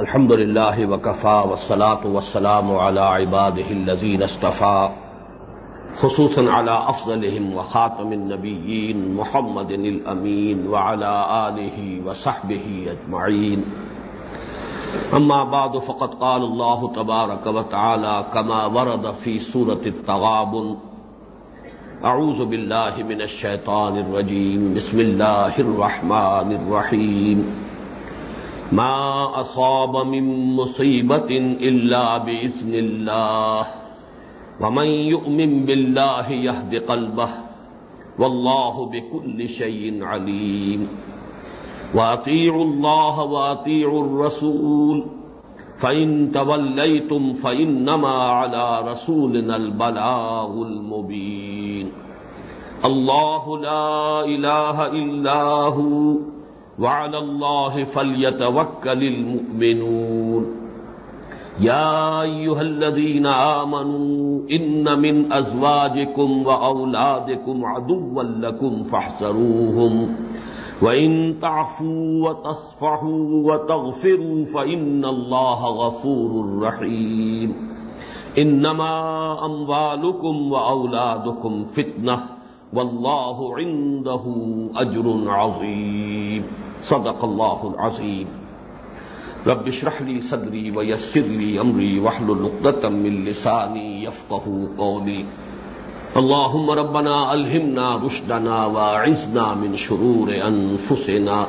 الحمد لله وكفى والصلاة والسلام على عباده الذين اصطفى خصوصا على أفضلهم وخاتم النبيين محمد الأمين وعلى آله وصحبه أجمعين أما بعد، فقد قال الله تبارك وتعالى كما ورد في سورة التغابن أعوذ بالله من الشيطان الرجيم بسم الله الرحمن الرحيم ما أصاب من مصيبة إلا بإذن الله ومن يؤمن بالله يهد قلبه والله بكل شيء عليم وأطيعوا الله وأطيعوا الرسول فإن توليتم فإنما على رسولنا البلاغ المبين الله لا إله إلا هو وعلى الله فليتوكل المؤمنون. يا أيها الذين آمنوا، إن من أزواجكم وأولادكم عدوا لكم فاحذروهم. وإن تعفوا وتصفحوا وتغفروا فإن الله غفور رحيم. إنما أموالكم وأولادكم فتنة، والله عنده أجر عظيم. صدق الله العظيم رب اشرح لي صدري ويسر لي أمري واحلل عقدة من لساني يفقهوا قولي اللهم ربنا ألهمنا رشدنا واعذنا من شرور أنفسنا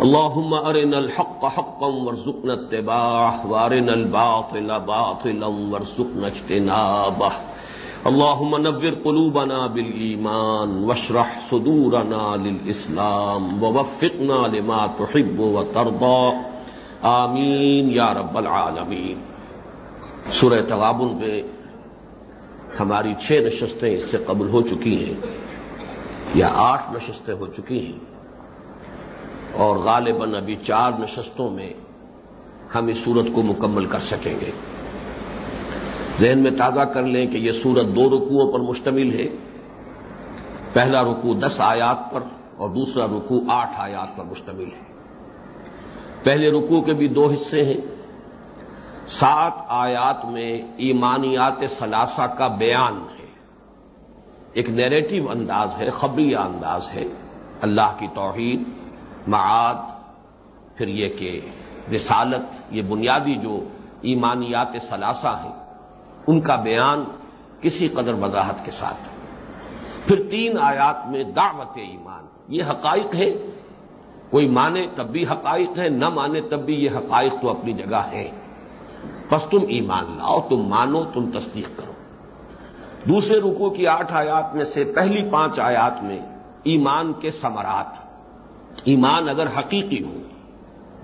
اللهم أرنا الحق حقا وارزقنا اتباعه وأرنا الباطل باطلا وارزقنا اجتنابه. اللهم نور قلوبنا بالإيمان واشرح صدورنا للإسلام ووفقنا لما تحب وترضى آمین یا رب العالمین. سورہ تغابن پہ ہماری چھ نشستیں اس سے قبل ہو چکی ہیں یا آٹھ نشستیں ہو چکی ہیں اور غالباً ابھی چار نشستوں میں ہم اس صورت کو مکمل کر سکیں گے۔ ذہن میں تازہ کر لیں کہ یہ سورت دو رکوعوں پر مشتمل ہے۔ پہلا رکوع دس آیات پر اور دوسرا رکوع آٹھ آیات پر مشتمل ہے۔ پہلے رکوع کے بھی دو حصے ہیں۔ سات آیات میں ایمانیات ثلاثہ کا بیان ہے۔ ایک نیریٹو انداز ہے خبری انداز ہے۔ اللہ کی توحید، معاد، پھر یہ کہ رسالت، یہ بنیادی جو ایمانیات ثلاثہ ہیں۔ ان کا بیان کسی قدر وضاحت کے ساتھ۔ پھر تین آیات میں دعوت ایمان، یہ حقائق ہے کوئی مانے تب بھی حقائق ہے نہ مانے تب بھی یہ حقائق تو اپنی جگہ ہے بس تم ایمان لاؤ، تم مانو، تم تصدیق کرو۔ دوسرے رکو کی آٹھ آیات میں سے پہلی پانچ آیات میں ایمان کے سمرات ایمان اگر حقیقی ہو،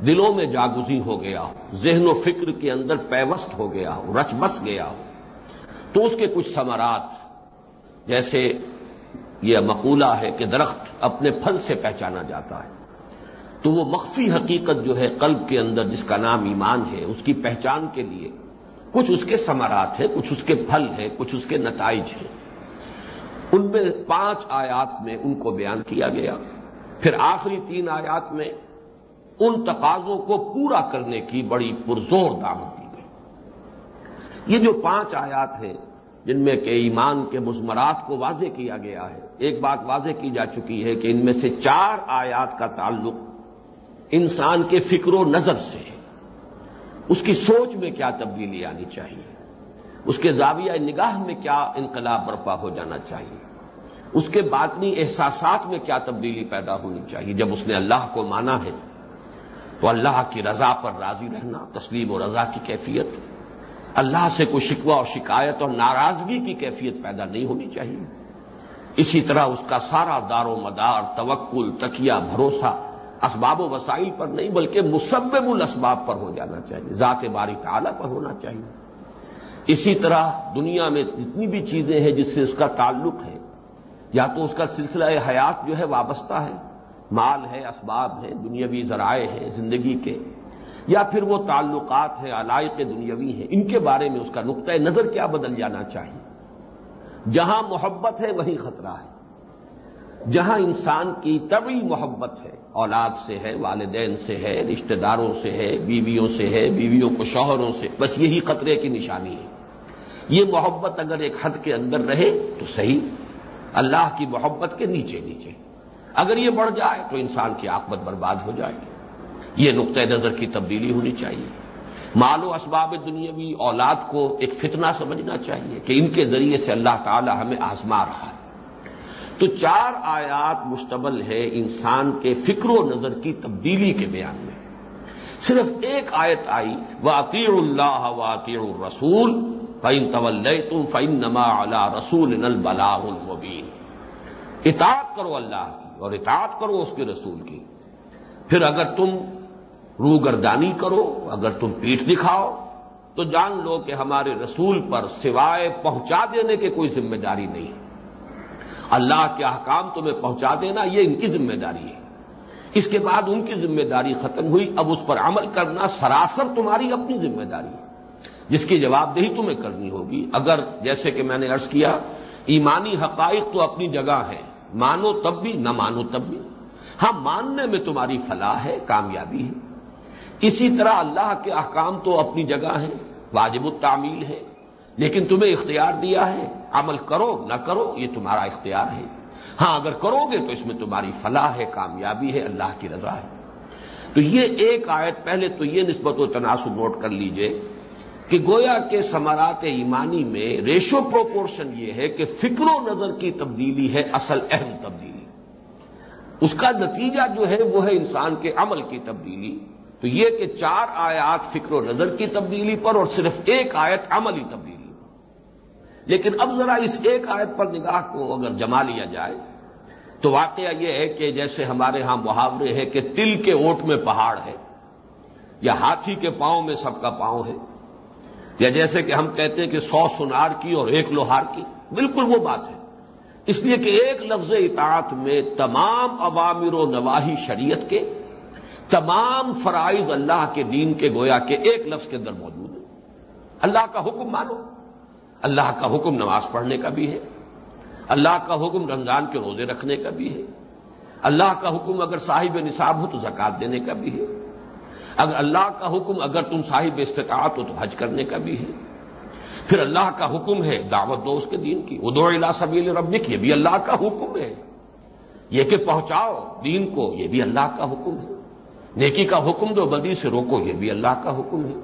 دلوں میں جاگزی ہو گیا ہو، ذہن و فکر کے اندر پیوست ہو گیا ہو، رچ بس گیا ہو تو اس کے کچھ ثمرات، جیسے یہ مقولہ ہے کہ درخت اپنے پھل سے پہچانا جاتا ہے۔ تو وہ مخفی حقیقت جو ہے قلب کے اندر، جس کا نام ایمان ہے، اس کی پہچان کے لیے کچھ اس کے ثمرات ہیں، کچھ اس کے پھل ہیں، کچھ اس کے نتائج ہیں۔ ان میں پانچ آیات میں ان کو بیان کیا گیا۔ پھر آخری تین آیات میں ان تقاضوں کو پورا کرنے کی بڑی پرزور دعوت دی۔ یہ جو پانچ آیات ہیں، جن میں کہ ایمان کے مزمرات کو واضح کیا گیا ہے، ایک بات واضح کی جا چکی ہے کہ ان میں سے چار آیات کا تعلق انسان کے فکر و نظر سے ہے۔ اس کی سوچ میں کیا تبدیلی آنی چاہیے؟ اس کے زاویہ نگاہ میں کیا انقلاب برپا ہو جانا چاہیے؟ اس کے باطنی احساسات میں کیا تبدیلی پیدا ہونی چاہیے؟ جب اس نے اللہ کو مانا ہے تو اللہ کی رضا پر راضی رہنا، تسلیم و رضا کی کیفیت اللہ سے کوئی شکوہ اور شکایت اور ناراضگی کی کیفیت پیدا نہیں ہونی چاہیے۔ اسی طرح اس کا سارا دار و مدار، توکل، تکیہ، بھروسہ اسباب و وسائل پر نہیں، بلکہ مسبب الاسباب پر ہو جانا چاہیے، ذات باری تعالی پر ہونا چاہیے۔ اسی طرح دنیا میں جتنی بھی چیزیں ہیں جس سے اس کا تعلق ہے۔ یا تو اس کا سلسلہ حیات جو ہے وابستہ ہے۔ مال ہے، اسباب ہے دنیاوی ذرائع ہیں، زندگی کے یا پھر وہ تعلقات ہیں، علائق دنیاوی ہیں، ان کے بارے میں اس کا نقطۂ نظر کیا بدل جانا چاہیے؟ جہاں محبت ہے، وہیں خطرہ ہے۔ جہاں انسان کی طبی محبت ہے، اولاد سے ہے، والدین سے ہے، رشتہ داروں سے ہے، بیویوں سے ہے، بیویوں کو شوہروں سے، بس یہی خطرے کی نشانی ہے۔ یہ محبت اگر ایک حد کے اندر رہے تو صحیح، اللہ کی محبت کے نیچے نیچے۔ اگر یہ بڑھ جائے تو انسان کی آکمت برباد ہو جائے گی۔ یہ نقطۂ نظر کی تبدیلی ہونی چاہیے۔ مال و اسباب دنیاوی اولاد کو ایک فتنہ سمجھنا چاہیے کہ ان کے ذریعے سے اللہ تعالی ہمیں آزما رہا ہے۔ تو چار آیات مشتمل ہے انسان کے فکر و نظر کی تبدیلی کے بیان میں۔ صرف ایک آیت آئی وہ عطیر اللہ و عطیر الرسول فعین طول تم فعین نما اللہ رسول البلاح المبین اطاعت کرو اللہ کی اور اطاعت کرو اس کے رسول کی۔ پھر اگر تم روگردانی کرو، اگر تم پیٹ دکھاؤ، تو جان لو کہ ہمارے رسول پر سوائے پہنچا دینے کی کوئی ذمہ داری نہیں۔ اللہ کے احکام تمہیں پہنچا دینا، یہ ان کی ذمہ داری ہے۔ اس کے بعد ان کی ذمہ داری ختم ہوئی، اب اس پر عمل کرنا سراسر تمہاری اپنی ذمہ داری ہے۔ جس کی جواب دہی تمہیں کرنی ہوگی۔ اگر جیسے کہ میں نے ارض کیا، ایمانی حقائق تو اپنی جگہ ہے مانو تب بھی، نہ مانو تب بھی۔ ہاں ماننے میں تمہاری فلاح ہے، کامیابی ہے۔ اسی طرح اللہ کے احکام تو اپنی جگہ ہیں، واجب التعمیل ہے، لیکن تمہیں اختیار دیا ہے۔ عمل کرو، نہ کرو، یہ تمہارا اختیار ہے۔ ہاں اگر کرو گے تو اس میں تمہاری فلاح ہے، کامیابی ہے، اللہ کی رضا ہے۔ تو یہ ایک آیت، پہلے تو یہ نسبت و تناسب نوٹ کر لیجیے کہ گویا کے سمارات ایمانی میں ریشو پروپورشن یہ ہے کہ فکر و نظر کی تبدیلی ہے، اصل اہم تبدیلی۔ اس کا نتیجہ جو ہے، وہ ہے انسان کے عمل کی تبدیلی۔ تو یہ کہ چار آیات فکر و نظر کی تبدیلی پر اور صرف ایک آیت عملی تبدیلی پر۔ لیکن اب ذرا اس ایک آیت پر نگاہ کو اگر جما لیا جائے، تو واقعہ یہ ہے کہ جیسے ہمارے ہاں محاورے ہے کہ تل کے اوٹ میں پہاڑ ہے، یا ہاتھی کے پاؤں میں سب کا پاؤں ہے، یا جیسے کہ ہم کہتے ہیں کہ سو سنار کی اور ایک لوہار کی، بالکل وہ بات ہے۔ اس لیے کہ ایک لفظ اطاعت میں تمام عوامر و نواحی شریعت کے تمام فرائض اللہ کے دین کے گویا کے ایک لفظ کے اندر موجود ہے اللہ کا حکم مانو۔ اللہ کا حکم نماز پڑھنے کا بھی ہے۔ اللہ کا حکم رمضان کے روزے رکھنے کا بھی ہے۔ اللہ کا حکم اگر صاحب نصاب ہو تو زکات دینے کا بھی ہے۔ اگر اللہ کا حکم اگر تم صاحب استطاعت ہو تو حج کرنے کا بھی ہے۔ پھر اللہ کا حکم ہے دعوت دو اس کے دین کی۔ ادو الا سبیل ربک، یہ بھی اللہ کا حکم ہے۔ یہ کہ پہنچاؤ دین کو، یہ بھی اللہ کا حکم ہے۔ نیکی کا حکم دو، بدی سے روکو، یہ بھی اللہ کا حکم ہے۔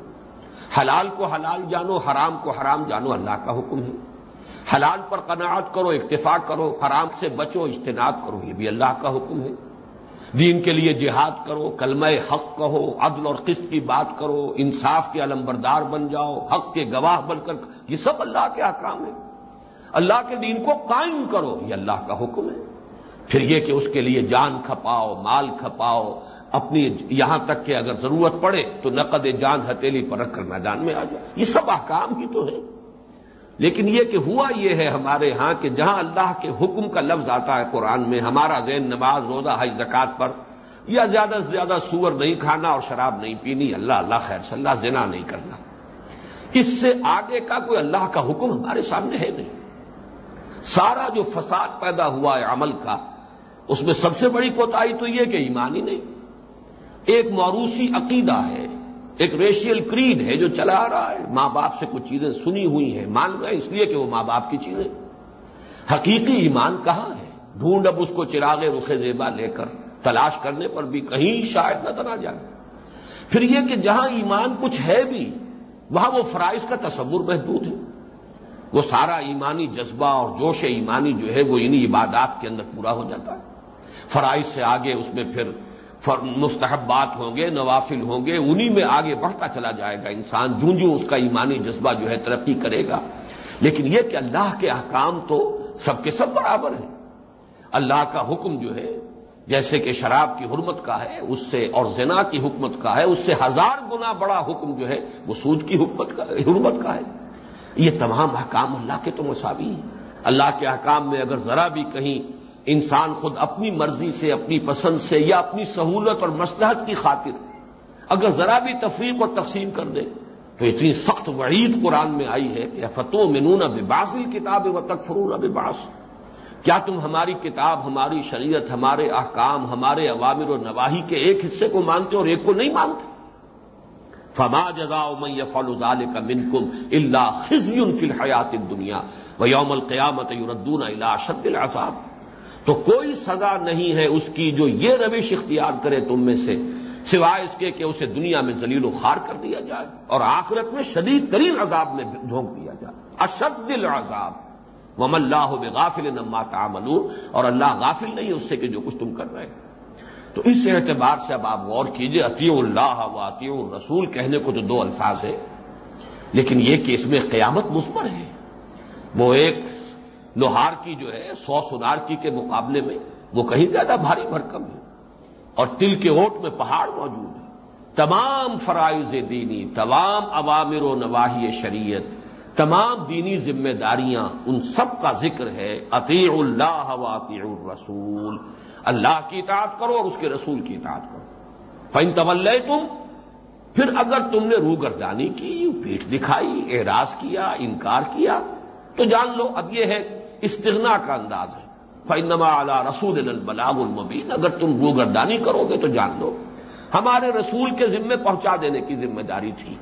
حلال کو حلال جانو، حرام کو حرام جانو، اللہ کا حکم ہے۔ حلال پر قناعت کرو اتفاق کرو، حرام سے بچو، اجتناب کرو، یہ بھی اللہ کا حکم ہے۔ دین کے لیے جہاد کرو، کلمہ حق کہو، عدل اور قسط کی بات کرو، انصاف کے علمبردار بن جاؤ، حق کے گواہ بن کر، یہ سب اللہ کے احکام ہے اللہ کے دین کو قائم کرو، یہ اللہ کا حکم ہے۔ پھر یہ کہ اس کے لیے جان کھپاؤ، مال کھپاؤ اپنی یہاں تک کہ اگر ضرورت پڑے تو نقد جان ہتیلی پر رکھ کر میدان میں آ جائے یہ سب احکام ہی تو ہے لیکن یہ کہ ہوا یہ ہے ہمارے ہاں کہ جہاں اللہ کے حکم کا لفظ آتا ہے قرآن میں، ہمارا ذہن نماز، روزہ، حج زکات پر یا زیادہ سے زیادہ سور نہیں کھانا اور شراب نہیں پینی، اللہ اللہ خیر صلی اللہ زنا نہیں کرنا۔ اس سے آگے کا کوئی اللہ کا حکم ہمارے سامنے ہے نہیں۔ سارا جو فساد پیدا ہوا ہے عمل کا، اس میں سب سے بڑی کوتاہی تو یہ کہ ایمان ہی نہیں۔ ایک موروثی عقیدہ ہے، ایک ریشیل کریڈ ہے جو چلا آ رہا ہے۔ ماں باپ سے کچھ چیزیں سنی ہوئی ہیں، مان رہے اس لیے کہ وہ ماں باپ کی چیزیں۔ حقیقی ایمان کہاں ہے؟ ڈھونڈ اب اس کو چراغ رخ زیبا لے کر تلاش کرنے پر بھی کہیں شاید نظر آ جائے۔ پھر یہ کہ جہاں ایمان کچھ ہے بھی، وہاں وہ فرائض کا تصور محدود ہے۔ وہ سارا ایمانی جذبہ اور جوش ایمانی جو ہے، وہ انہی عبادات کے اندر پورا ہو جاتا ہے۔ فرائض سے آگے اس میں پھر مستحبات ہوں گے، نوافل ہوں گے، انہی میں آگے بڑھتا چلا جائے گا انسان، جوں جوں اس کا ایمانی جذبہ جو ہے ترقی کرے گا۔ لیکن یہ کہ اللہ کے احکام تو سب کے سب برابر ہیں۔ اللہ کا حکم جو ہے، جیسے کہ شراب کی حرمت کا ہے، اس سے اور زنا کی حکمت کا ہے، اس سے ہزار گنا بڑا حکم جو ہے، وہ سود کی حکمت کا، حرمت کا ہے۔ یہ تمام احکام اللہ کے تو مساوی ہیں۔ اللہ کے احکام میں اگر ذرا بھی کہیں انسان خود اپنی مرضی سے، اپنی پسند سے یا اپنی سہولت اور مسلحت کی خاطر اگر ذرا بھی تفریق اور تقسیم کر دے، تو اتنی سخت وعید قرآن میں آئی ہے کہ فتو منون بباسل کتاب و تک فرون اب کیا تم ہماری کتاب، ہماری شریعت، ہمارے احکام، ہمارے عوامر و نواحی کے ایک حصے کو مانتے اور ایک کو نہیں مانتے؟ فما جزا من يفعل ذلك منكم الا خزي في الحياه الدنيا ويوم القيامه يردون الى اشد العذاب۔ تو کوئی سزا نہیں ہے اس کی جو یہ روش اختیار کرے تم میں سے، سوائے اس کے کہ اسے دنیا میں ذلیل و خار کر دیا جائے اور آخرت میں شدید ترین عذاب میں جھونک دیا جائے۔ اشد العذاب۔ وم اللہ غافل نما تعملون۔ اور اللہ غافل نہیں اس سے کہ جو کچھ تم کر رہے تو اس اعتبار سے اب آپ غور کیجیے عطی اللہ و عطی الرسول، کہنے کو تو دو الفاظ ہے لیکن یہ کہ اس میں قیامت مثبر ہے۔ وہ ایک لوہار کی جو ہے، سو سنار کی کے مقابلے میں، وہ کہیں زیادہ بھاری بھرکم ہے۔ اور تل کے اوٹ میں پہاڑ موجود ہے۔ تمام فرائض دینی، تمام عوامر و نواحی شریعت، تمام دینی ذمہ داریاں، ان سب کا ذکر ہے عطی اللہ و الرسول۔ اللہ کی اطاعت کرو اور اس کے رسول کی اطاعت کرو۔ فن طول تم پھر اگر تم نے روگردانی کی پیٹھ دکھائی، اعراض کیا، انکار کیا، تو جان لو، اب یہ ہے استغنا کا انداز ہے۔ فنما اعلی رسول البلاغ المبین اگر تم روگردانی کرو گے تو جان لو۔ ہمارے رسول کے ذمے پہنچا دینے کی ذمہ داری تھی۔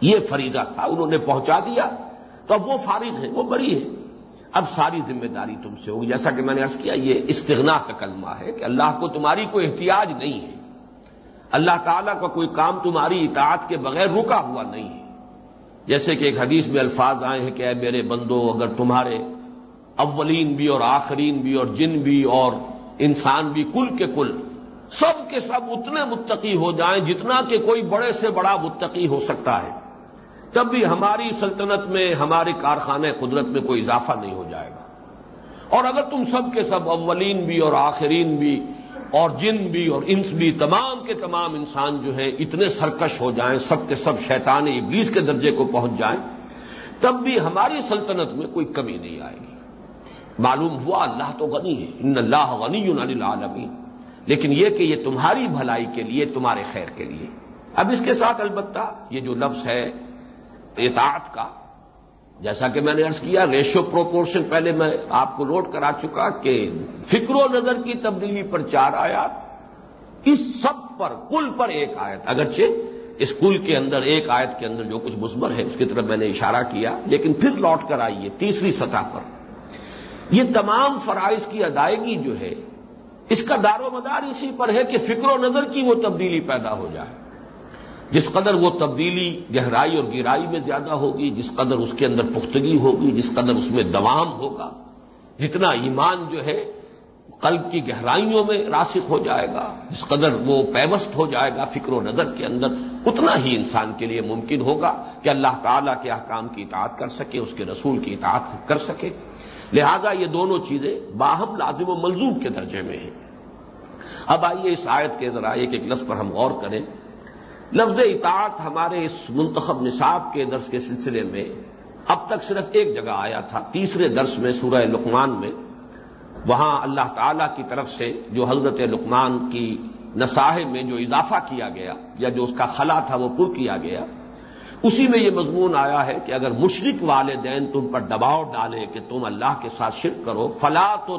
یہ فریضہ تھا، انہوں نے پہنچا دیا۔ تو اب وہ فارغ ہے وہ بری ہے اب ساری ذمہ داری تم سے ہوگی۔ جیسا کہ میں نے ارض کیا، یہ استغنا کا کلمہ ہے کہ اللہ کو تمہاری کوئی احتیاج نہیں ہے۔ اللہ تعالیٰ کا کوئی کام تمہاری اطاعت کے بغیر رکا ہوا نہیں ہے۔ جیسے کہ ایک حدیث میں الفاظ آئے ہیں کہ اے میرے بندو، اگر تمہارے اولین بھی اور آخرین بھی اور جن بھی اور انسان بھی کل کے کل سب کے سب اتنے متقی ہو جائیں جتنا کہ کوئی بڑے سے بڑا متقی ہو سکتا ہے۔ تب بھی ہماری سلطنت میں، ہمارے کارخانے قدرت میں کوئی اضافہ نہیں ہو جائے گا۔ اور اگر تم سب کے سب اولین بھی اور آخرین بھی اور جن بھی اور انس بھی، تمام کے تمام انسان جو ہیں، اتنے سرکش ہو جائیں، سب کے سب شیطان ابلیس کے درجے کو پہنچ جائیں، تب بھی ہماری سلطنت میں کوئی کمی نہیں آئے گی۔ معلوم ہوا اللہ تو غنی ہے، ان اللہ غنی العالمین۔ لیکن یہ کہ یہ تمہاری بھلائی کے لیے، تمہارے خیر کے لیے۔ اب اس کے ساتھ البتہ یہ جو لفظ ہے، اطاعت کا، جیسا کہ میں نے ارض کیا، ریشو پروپورشن پہلے میں آپ کو نوٹ کرا چکا کہ فکر و نظر کی تبدیلی پر چار آیات، اس سب پر، کل پر ایک آیت۔ اگرچہ اس کل کے اندر، ایک آیت کے اندر جو کچھ مثبر ہے، اس کی طرف میں نے اشارہ کیا، لیکن پھر لوٹ کر آئیے تیسری سطح پر۔ یہ تمام فرائض کی ادائیگی جو ہے، اس کا دار و مدار اسی پر ہے کہ فکر و نظر کی وہ تبدیلی پیدا ہو جائے۔ جس قدر وہ تبدیلی، گہرائی اور گہرائی میں زیادہ ہوگی، جس قدر اس کے اندر پختگی ہوگی، جس قدر اس میں دوام ہوگا، جتنا ایمان جو ہے قلب کی گہرائیوں میں راسک ہو جائے گا، جس قدر وہ پیوست ہو جائے گا فکر و نظر کے اندر، اتنا ہی انسان کے لیے ممکن ہوگا کہ اللہ تعالیٰ کے احکام کی اطاعت کر سکے، اس کے رسول کی اطاعت کر سکے۔ لہذا یہ دونوں چیزیں باہم لازم و ملزوم کے درجے میں ہیں۔ اب آئیے اس آیت کے ذرا ایک ایک لفظ پر ہم غور کریں۔ لفظ اطاعت ہمارے اس منتخب نصاب کے درس کے سلسلے میں اب تک صرف ایک جگہ آیا تھا، تیسرے درس میں سورہ لقمان میں۔ وہاں اللہ تعالی کی طرف سے جو حضرت لقمان کی نصاح میں جو اضافہ کیا گیا یا جو اس کا خلا تھا وہ پر کیا گیا۔ اسی میں یہ مضمون آیا ہے کہ اگر مشرق والدین تم پر دباؤ ڈالے کہ تم اللہ کے ساتھ شرک کرو، فلا تو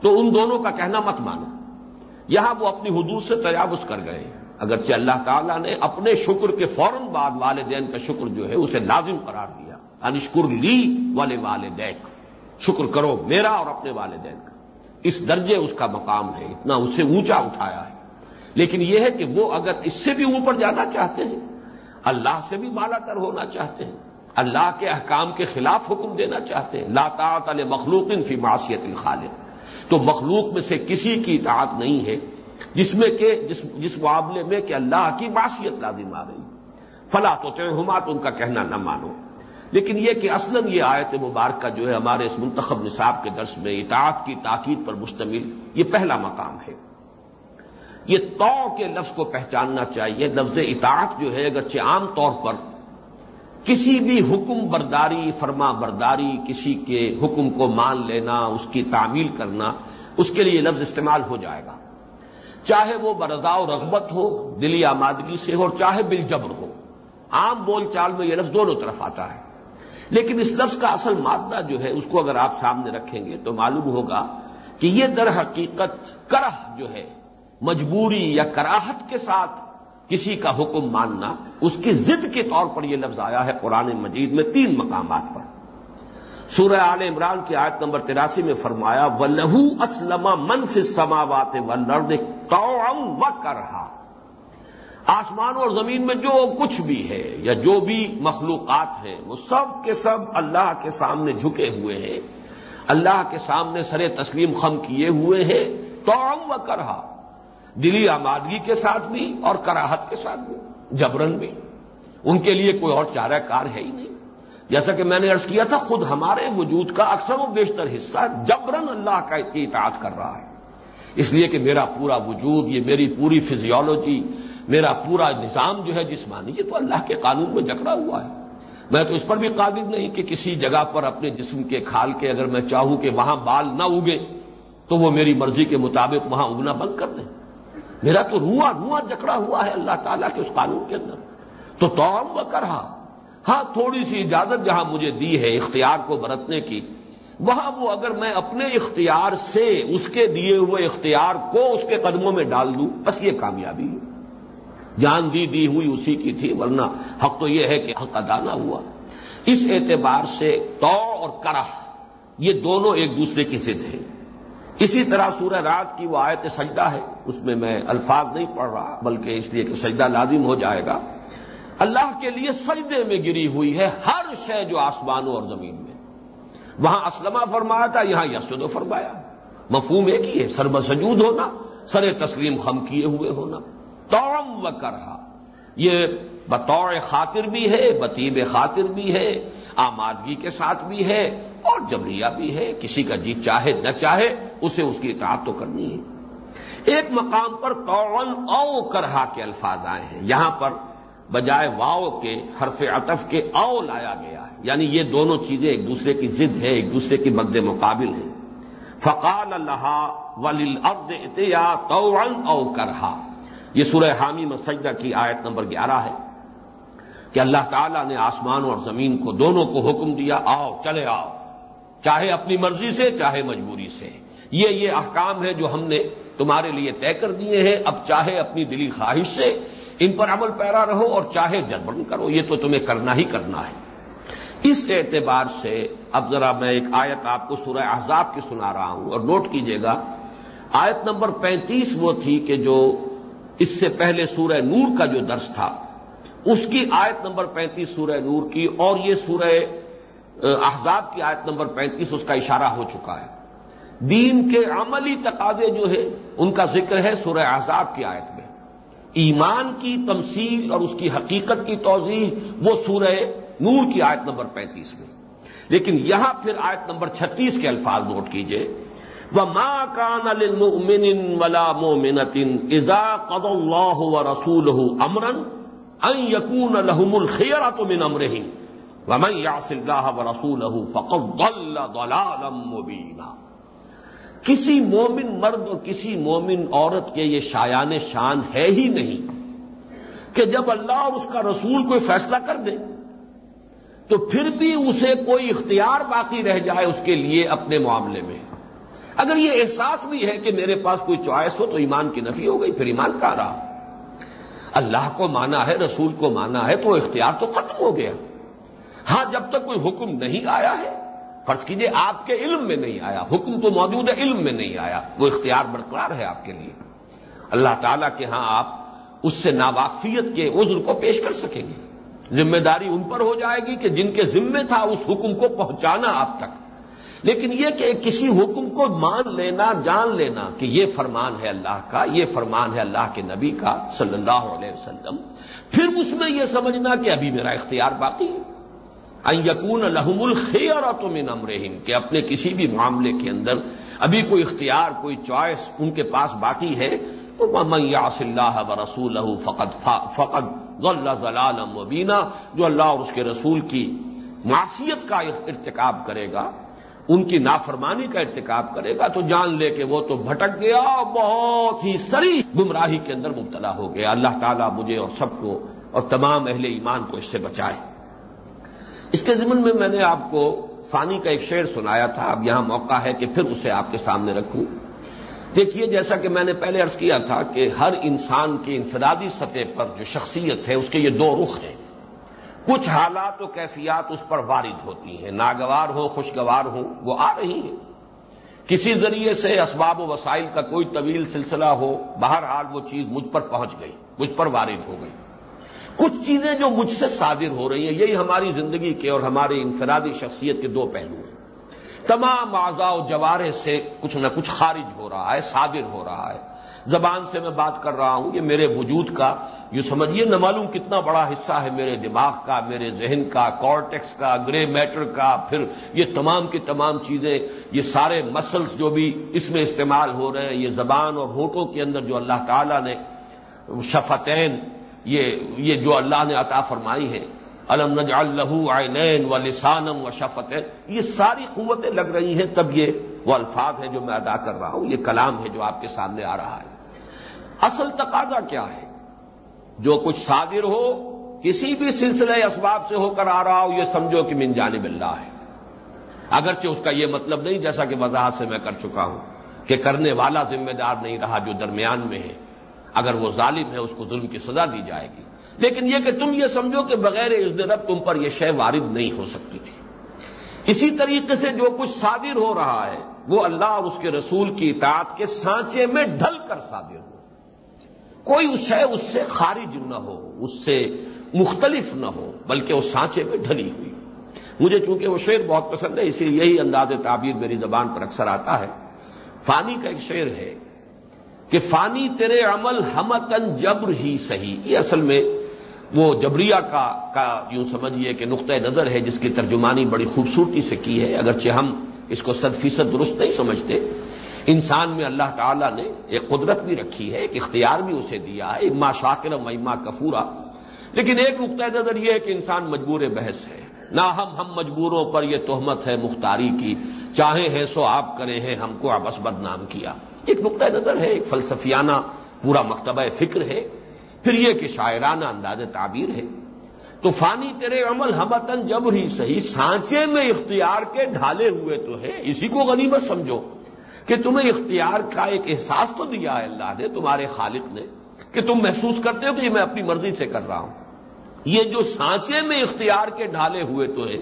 تو ان دونوں کا کہنا مت مانو۔ یہاں وہ اپنی حدود سے تجاوز کر گئے اگرچہ اللہ تعالیٰ نے اپنے شکر کے فوراً بعد والدین کا شکر جو ہے اسے لازم قرار دیا۔ انشکر لی والے والدین شکر کرو میرا اور اپنے والدین کا۔ اس درجے اس کا مقام ہے۔ اتنا اسے اونچا اٹھایا ہے۔ لیکن یہ ہے کہ وہ اگر اس سے بھی اوپر جانا چاہتے ہیں اللہ سے بھی بالا تر ہونا چاہتے ہیں۔ اللہ کے احکام کے خلاف حکم دینا چاہتے ہیں۔ لاطاط علیہ مخلوق فی معاشیت الخالق۔ تو مخلوق میں سے کسی کی اطاعت نہیں ہے جس میں کہ، جس جس معاملے میں کہ اللہ کی معاشیت لازم آ رہی فلا تو ہما تو ان کا کہنا نہ مانو۔ لیکن یہ کہ اصلاً یہ آیت مبارکہ جو ہے ہمارے اس منتخب نصاب کے درس میں اطاعت کی تاکید پر مشتمل، یہ پہلا مقام ہے۔ یہ تو کے لفظ کو پہچاننا چاہیے۔ لفظ اطاعت جو ہے، اگرچہ عام طور پر کسی بھی حکم برداری، فرما برداری، کسی کے حکم کو مان لینا، اس کی تعمیل کرنا، اس کے لیے لفظ استعمال ہو جائے گا۔ چاہے وہ برضا و رغبت ہو، دلی آمادگی سے ہو، اور چاہے بل جبر ہو۔ عام بول چال میں یہ لفظ دونوں طرف آتا ہے۔ لیکن اس لفظ کا اصل مادہ جو ہے، اس کو اگر آپ سامنے رکھیں گے تو معلوم ہوگا کہ یہ در حقیقت کرہ جو ہے مجبوری یا کراہت کے ساتھ کسی کا حکم ماننا، اس کی ضد کے طور پر یہ لفظ آیا ہے قرآن مجید میں تین مقامات پر۔ سورہ آل عمران کی آیت نمبر تراسی میں فرمایا و لہو اسلم من سے سماوات و لرد و کرہا آسمان اور زمین میں جو کچھ بھی ہے یا جو بھی مخلوقات ہیں، وہ سب کے سب اللہ کے سامنے جھکے ہوئے ہیں۔ اللہ کے سامنے سر تسلیم خم کیے ہوئے ہیں۔ تو و کرہا دلی آمادگی کے ساتھ بھی اور کراہت کے ساتھ بھی، جبرن بھی۔ ان کے لیے کوئی اور چارہ کار ہے ہی نہیں۔ جیسا کہ میں نے ارض کیا تھا، خود ہمارے وجود کا اکثر و بیشتر حصہ جبرن اللہ کا اطاعت کر رہا ہے۔ اس لیے کہ میرا پورا وجود، یہ میری پوری فزیولوجی میرا پورا نظام جو ہے جسمانی، یہ تو اللہ کے قانون میں جکڑا ہوا ہے۔ میں تو اس پر بھی قابل نہیں کہ کسی جگہ پر اپنے جسم کے کھال کے اگر میں چاہوں کہ وہاں بال نہ اگے، تو وہ میری مرضی کے مطابق وہاں اگنا بند کر دیں۔ میرا تو رواں رواں جکڑا ہوا ہے اللہ تعالیٰ کے اس قانون کے اندر۔ تو توم وہ کرا ہاں تھوڑی سی اجازت جہاں مجھے دی ہے اختیار کو برتنے کی، وہاں وہ اگر میں اپنے اختیار سے اس کے دیے ہوئے اختیار کو اس کے قدموں میں ڈال دوں، بس یہ کامیابی ہے۔ جان دی دی ہوئی اسی کی تھی، ورنہ حق تو یہ ہے کہ حق ادا نہ ہوا۔ اس اعتبار سے تو اور کرا یہ دونوں ایک دوسرے کی ضد ہیں۔ اسی طرح سورہ رات کی وہ آیت سجدہ ہے، اس میں میں الفاظ نہیں پڑھ رہا، بلکہ اس لیے کہ سجدہ لازم ہو جائے گا۔ اللہ کے لیے سجدے میں گری ہوئی ہے ہر شے جو آسمانوں اور زمین میں۔ وہاں اسلمہ فرمایا تھا، یہاں یسود فرمایا۔ مفہوم ایک ہی ہے سرب سجود ہونا، سر تسلیم خم کیے ہوئے ہونا۔ توم و کرا یہ بطور خاطر بھی ہے، بطیب خاطر بھی ہے، آمادگی کے ساتھ بھی ہے۔ اور جبریہ بھی ہے، کسی کا جی چاہے، نہ چاہے، اسے اس کی اطاعت تو کرنی ہے۔ ایک مقام پر قول او کرہا کے الفاظ آئے ہیں۔ یہاں پر بجائے واؤ کے، حرف عطف کے او لایا گیا ہے۔ یعنی یہ دونوں چیزیں ایک دوسرے کی ضد ہے ایک دوسرے کی مد مقابل ہیں۔ فقال اللہ ولیل ابد اتیا تو او کرہا۔ یہ سورہ حامی مسجدہ کی آیت نمبر گیارہ ہے۔ کہ اللہ تعالیٰ نے آسمان اور زمین کو دونوں کو حکم دیا، آؤ، چلے آؤ۔ چاہے اپنی مرضی سے، چاہے مجبوری سے۔ یہ یہ احکام ہے جو ہم نے تمہارے لیے طے کر دیے ہیں۔ اب چاہے اپنی دلی خواہش سے ان پر عمل پیرا رہو اور چاہے جربن کرو۔ یہ تو تمہیں کرنا ہی کرنا ہے۔ اس اعتبار سے اب ذرا میں ایک آیت آپ کو سورہ احزاب کی سنا رہا ہوں اور نوٹ کیجیے گا۔ آیت نمبر پینتیس وہ تھی کہ جو اس سے پہلے سورہ نور کا جو درس تھا، اس کی آیت نمبر پینتیس سورہ نور کی اور یہ سورہ احزاب کی آیت نمبر پینتیس، اس کا اشارہ ہو چکا ہے۔ دین کے عملی تقاضے جو ہے ان کا ذکر ہے سورہ احزاب کی آیت میں۔ ایمان کی تمثیل اور اس کی حقیقت کی توضیح، وہ سورہ نور کی آیت نمبر پینتیس میں۔ لیکن یہاں پھر آیت نمبر چھتیس کے الفاظ نوٹ کیجیے۔ وہ ماں کان المن ولا مومنتن ازا قد اللہ و رسول امرن ان یقون الحم الخیر تو من امرہن ومن یاس اللہ و رسول فقط مبینہ کسی مومن مرد اور کسی مومن عورت کے یہ شایان شان ہے ہی نہیں کہ جب اللہ اور اس کا رسول کوئی فیصلہ کر دے تو پھر بھی اسے کوئی اختیار باقی رہ جائے اس کے لیے اپنے معاملے میں۔ اگر یہ احساس بھی ہے کہ میرے پاس کوئی چوائس ہو تو ایمان کی نفی ہو گئی، پھر ایمان کا رہا؟ اللہ کو مانا ہے، رسول کو مانا ہے تو اختیار تو ختم ہو گیا۔ ہاں جب تک کوئی حکم نہیں آیا ہے، فرض کیجیے آپ کے علم میں نہیں آیا، حکم تو موجود ہے، علم میں نہیں آیا، وہ اختیار برقرار ہے آپ کے لیے۔ اللہ تعالیٰ کے ہاں آپ اس سے ناواقفیت کے عذر کو پیش کر سکیں گے۔ ذمہ داری ان پر ہو جائے گی کہ جن کے ذمے تھا اس حکم کو پہنچانا آپ تک۔ لیکن یہ کہ کسی حکم کو مان لینا، جان لینا کہ یہ فرمان ہے اللہ کا، یہ فرمان ہے اللہ کے نبی کا، صلی اللہ علیہ وسلم، پھر اس میں یہ سمجھنا کہ ابھی میرا اختیار باقی ہے۔ یقون لحم الخیر تو من امرہم، کہ اپنے کسی بھی معاملے کے اندر ابھی کوئی اختیار، کوئی چوائس ان کے پاس باقی ہے، تو من یاس اللہ و رسول فقط فقط ضلال مبینہ جو اللہ اور اس کے رسول کی معاشیت کا ارتکاب کرے گا، ان کی نافرمانی کا ارتکاب کرے گا، تو جان لے کہ وہ تو بھٹک گیا، بہت ہی سری گمراہی کے اندر مبتلا ہو گیا۔ اللہ تعالیٰ مجھے اور سب کو اور تمام اہل ایمان کو اس سے بچائے۔ اس کے ضمن میں میں نے آپ کو فانی کا ایک شعر سنایا تھا، اب یہاں موقع ہے کہ پھر اسے آپ کے سامنے رکھوں۔ دیکھیے، جیسا کہ میں نے پہلے عرض کیا تھا کہ ہر انسان کی انفرادی سطح پر جو شخصیت ہے، اس کے یہ دو رخ ہیں۔ کچھ حالات و کیفیات اس پر وارد ہوتی ہیں۔ ناگوار ہو خوشگوار ہو وہ آ رہی ہیں۔ کسی ذریعے سے اسباب و وسائل کا کوئی طویل سلسلہ ہو، بہرحال وہ چیز مجھ پر پہنچ گئی، مجھ پر وارد ہو گئی۔ کچھ چیزیں جو مجھ سے صادر ہو رہی ہیں، یہی ہماری زندگی کے اور ہماری انفرادی شخصیت کے دو پہلو ہیں۔ تمام اعضاء و جوارے سے کچھ نہ کچھ خارج ہو رہا ہے، صادر ہو رہا ہے۔ زبان سے میں بات کر رہا ہوں، یہ میرے وجود کا یہ سمجھیے، نہ معلوم کتنا بڑا حصہ ہے میرے دماغ کا، میرے ذہن کا کارٹیکس کا، گرے میٹر کا، پھر یہ تمام کی تمام چیزیں، یہ سارے مسلس جو بھی اس میں استعمال ہو رہے ہیں، یہ زبان اور ہوٹوں کے اندر جو اللہ تعالی نے شفتین یہ یہ جو اللہ نے عطا فرمائی ہے الم نج اللہ عینین و لسانم و شفتین۔ یہ ساری قوتیں لگ رہی ہیں تب یہ وہ الفاظ ہیں جو میں ادا کر رہا ہوں۔ یہ کلام ہے جو آپ کے سامنے آ رہا ہے۔ اصل تقاضا کیا ہے؟ جو کچھ صادر ہو، کسی بھی سلسلے اسباب سے ہو کر آ رہا ہو، یہ سمجھو کہ من جانب اللہ ہے۔ اگرچہ اس کا یہ مطلب نہیں، جیسا کہ وضاحت سے میں کر چکا ہوں کہ کرنے والا ذمہ دار نہیں رہا جو درمیان میں ہے۔ اگر وہ ظالم ہے، اس کو ظلم کی سزا دی جائے گی۔ لیکن یہ کہ تم یہ سمجھو کہ بغیر اس رب تم پر یہ شے وارد نہیں ہو سکتی تھی۔ اسی طریقے سے جو کچھ صادر ہو رہا ہے، وہ اللہ اور اس کے رسول کی اطاعت کے سانچے میں ڈھل کر صادر ہو۔ کوئی اس شے، اس سے خارج نہ ہو، اس سے مختلف نہ ہو، بلکہ اس سانچے میں ڈھلی ہوئی۔ مجھے چونکہ وہ شعر بہت پسند ہے، اسی لیے یہی انداز تعبیر میری زبان پر اکثر آتا ہے۔ فانی کا ایک شعر ہے کہ فانی تیرے عمل ہمتن جبر ہی صحیح۔ یہ اصل میں وہ جبریہ کا کا یوں سمجھیے کہ نقطۂ نظر ہے جس کی ترجمانی بڑی خوبصورتی سے کی ہے۔ اگرچہ ہم اس کو صد فیصد درست نہیں سمجھتے، انسان میں اللہ تعالیٰ نے ایک قدرت بھی رکھی ہے، ایک اختیار بھی اسے دیا ہے اما شاکر میما کفورا لیکن ایک نقطۂ نظر یہ ہے کہ انسان مجبور بحث ہے۔ نہ ہم ہم مجبوروں پر یہ تہمت ہے مختاری کی، چاہے ہیں سو آپ کرے ہیں ہم کو ابس بدنام کیا۔ ایک نقطۂ نظر ہے، ایک فلسفیانہ پورا مکتبہ فکر ہے، پھر یہ کہ شاعرانہ انداز تعبیر ہے۔ تو فانی تیرے عمل ہمتن جب ہی صحیح سانچے میں اختیار کے ڈھالے ہوئے تو ہے۔ اسی کو غنیمت سمجھو کہ تمہیں اختیار کا ایک احساس تو دیا ہے اللہ نے، تمہارے خالق نے، کہ تم محسوس کرتے ہو کہ یہ میں اپنی مرضی سے کر رہا ہوں۔ یہ جو سانچے میں اختیار کے ڈھالے ہوئے تو ہے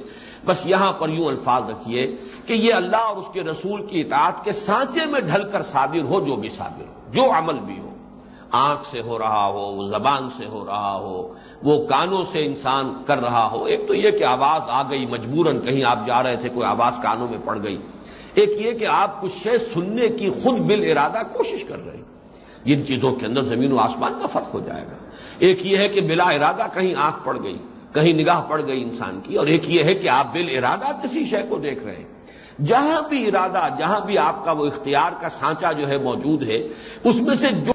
بس یہاں پر یوں الفاظ رکھیے کہ یہ اللہ اور اس کے رسول کی اطاعت کے سانچے میں ڈھل کر صادر ہو جو بھی صادر ہو، جو عمل بھی ہو۔ آنکھ سے ہو رہا ہو وہ زبان سے ہو رہا ہو، وہ کانوں سے انسان کر رہا ہو۔ ایک تو یہ کہ آواز آ گئی مجبوراً، کہیں آپ جا رہے تھے، کوئی آواز کانوں میں پڑ گئی۔ ایک یہ کہ آپ کچھ شے سننے کی خود بل ارادہ کوشش کر رہے ہیں۔ جن چیزوں کے اندر زمین و آسمان کا فرق ہو جائے گا۔ ایک یہ ہے کہ بلا ارادہ کہیں آنکھ پڑ گئی، کہیں نگاہ پڑ گئی انسان کی، اور ایک یہ ہے کہ آپ بل ارادہ کسی شے کو دیکھ رہے ہیں۔ جہاں بھی ارادہ، جہاں بھی آپ کا وہ اختیار کا سانچہ جو ہے موجود ہے، اس میں سے جو